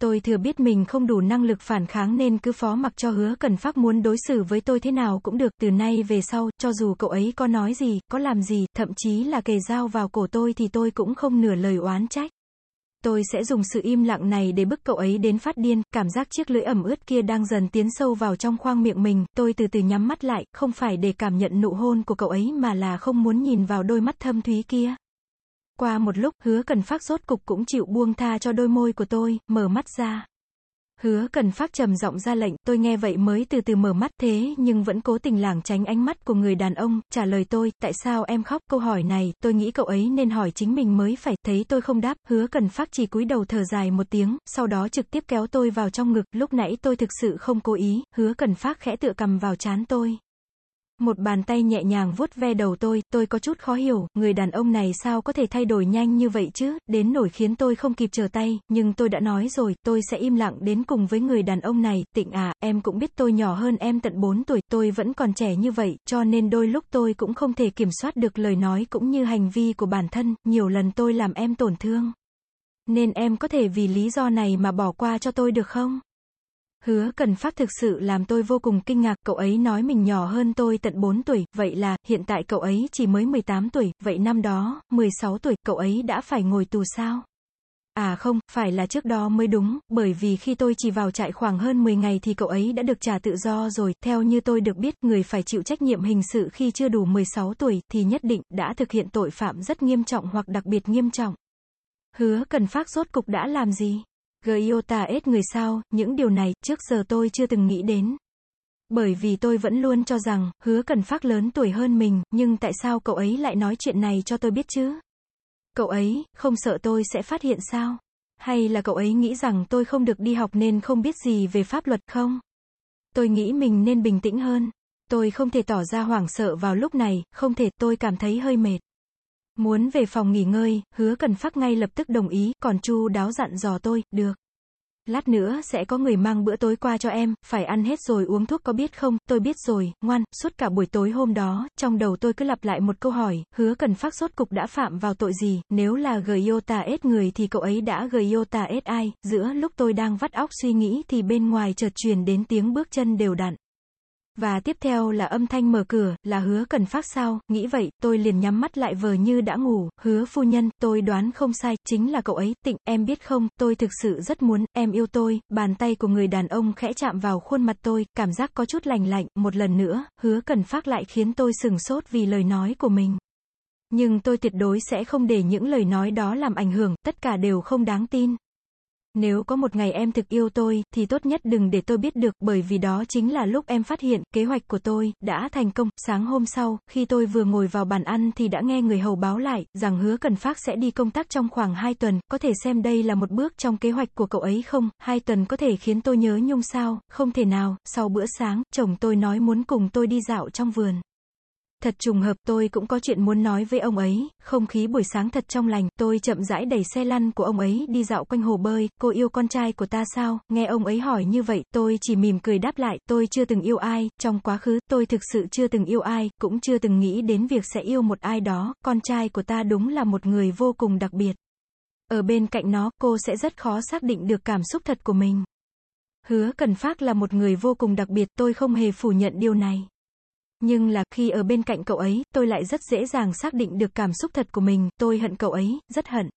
tôi thừa biết mình không đủ năng lực phản kháng nên cứ phó mặc cho hứa cần phát muốn đối xử với tôi thế nào cũng được, từ nay về sau, cho dù cậu ấy có nói gì, có làm gì, thậm chí là kề dao vào cổ tôi thì tôi cũng không nửa lời oán trách. Tôi sẽ dùng sự im lặng này để bức cậu ấy đến phát điên, cảm giác chiếc lưỡi ẩm ướt kia đang dần tiến sâu vào trong khoang miệng mình, tôi từ từ nhắm mắt lại, không phải để cảm nhận nụ hôn của cậu ấy mà là không muốn nhìn vào đôi mắt thâm thúy kia. Qua một lúc, hứa cần phát rốt cục cũng chịu buông tha cho đôi môi của tôi, mở mắt ra. Hứa cần phát trầm giọng ra lệnh, tôi nghe vậy mới từ từ mở mắt thế nhưng vẫn cố tình lảng tránh ánh mắt của người đàn ông, trả lời tôi, tại sao em khóc, câu hỏi này, tôi nghĩ cậu ấy nên hỏi chính mình mới phải, thấy tôi không đáp, hứa cần phát chỉ cúi đầu thở dài một tiếng, sau đó trực tiếp kéo tôi vào trong ngực, lúc nãy tôi thực sự không cố ý, hứa cần phát khẽ tựa cầm vào chán tôi. Một bàn tay nhẹ nhàng vuốt ve đầu tôi, tôi có chút khó hiểu, người đàn ông này sao có thể thay đổi nhanh như vậy chứ, đến nổi khiến tôi không kịp trở tay, nhưng tôi đã nói rồi, tôi sẽ im lặng đến cùng với người đàn ông này, tịnh à, em cũng biết tôi nhỏ hơn em tận 4 tuổi, tôi vẫn còn trẻ như vậy, cho nên đôi lúc tôi cũng không thể kiểm soát được lời nói cũng như hành vi của bản thân, nhiều lần tôi làm em tổn thương. Nên em có thể vì lý do này mà bỏ qua cho tôi được không? Hứa cần phát thực sự làm tôi vô cùng kinh ngạc, cậu ấy nói mình nhỏ hơn tôi tận 4 tuổi, vậy là, hiện tại cậu ấy chỉ mới 18 tuổi, vậy năm đó, 16 tuổi, cậu ấy đã phải ngồi tù sao? À không, phải là trước đó mới đúng, bởi vì khi tôi chỉ vào trại khoảng hơn 10 ngày thì cậu ấy đã được trả tự do rồi, theo như tôi được biết, người phải chịu trách nhiệm hình sự khi chưa đủ 16 tuổi, thì nhất định, đã thực hiện tội phạm rất nghiêm trọng hoặc đặc biệt nghiêm trọng. Hứa cần phát rốt cục đã làm gì? Giota ết người sao, những điều này, trước giờ tôi chưa từng nghĩ đến. Bởi vì tôi vẫn luôn cho rằng, hứa cần phát lớn tuổi hơn mình, nhưng tại sao cậu ấy lại nói chuyện này cho tôi biết chứ? Cậu ấy, không sợ tôi sẽ phát hiện sao? Hay là cậu ấy nghĩ rằng tôi không được đi học nên không biết gì về pháp luật không? Tôi nghĩ mình nên bình tĩnh hơn. Tôi không thể tỏ ra hoảng sợ vào lúc này, không thể, tôi cảm thấy hơi mệt. Muốn về phòng nghỉ ngơi, hứa cần phát ngay lập tức đồng ý, còn chu đáo dặn dò tôi, được. Lát nữa sẽ có người mang bữa tối qua cho em, phải ăn hết rồi uống thuốc có biết không, tôi biết rồi, ngoan, suốt cả buổi tối hôm đó, trong đầu tôi cứ lặp lại một câu hỏi, hứa cần phát sốt cục đã phạm vào tội gì, nếu là gầy yêu tà ết người thì cậu ấy đã gầy yêu tà ết ai, giữa lúc tôi đang vắt óc suy nghĩ thì bên ngoài chợt truyền đến tiếng bước chân đều đặn. Và tiếp theo là âm thanh mở cửa, là hứa cần phát sao, nghĩ vậy, tôi liền nhắm mắt lại vờ như đã ngủ, hứa phu nhân, tôi đoán không sai, chính là cậu ấy, tịnh, em biết không, tôi thực sự rất muốn, em yêu tôi, bàn tay của người đàn ông khẽ chạm vào khuôn mặt tôi, cảm giác có chút lành lạnh, một lần nữa, hứa cần phát lại khiến tôi sừng sốt vì lời nói của mình. Nhưng tôi tuyệt đối sẽ không để những lời nói đó làm ảnh hưởng, tất cả đều không đáng tin. Nếu có một ngày em thực yêu tôi, thì tốt nhất đừng để tôi biết được, bởi vì đó chính là lúc em phát hiện, kế hoạch của tôi, đã thành công. Sáng hôm sau, khi tôi vừa ngồi vào bàn ăn thì đã nghe người hầu báo lại, rằng hứa cần phát sẽ đi công tác trong khoảng 2 tuần, có thể xem đây là một bước trong kế hoạch của cậu ấy không, 2 tuần có thể khiến tôi nhớ nhung sao, không thể nào, sau bữa sáng, chồng tôi nói muốn cùng tôi đi dạo trong vườn. Thật trùng hợp tôi cũng có chuyện muốn nói với ông ấy, không khí buổi sáng thật trong lành, tôi chậm rãi đẩy xe lăn của ông ấy đi dạo quanh hồ bơi, cô yêu con trai của ta sao, nghe ông ấy hỏi như vậy, tôi chỉ mỉm cười đáp lại, tôi chưa từng yêu ai, trong quá khứ, tôi thực sự chưa từng yêu ai, cũng chưa từng nghĩ đến việc sẽ yêu một ai đó, con trai của ta đúng là một người vô cùng đặc biệt. Ở bên cạnh nó, cô sẽ rất khó xác định được cảm xúc thật của mình. Hứa Cần Phát là một người vô cùng đặc biệt, tôi không hề phủ nhận điều này. Nhưng là, khi ở bên cạnh cậu ấy, tôi lại rất dễ dàng xác định được cảm xúc thật của mình, tôi hận cậu ấy, rất hận.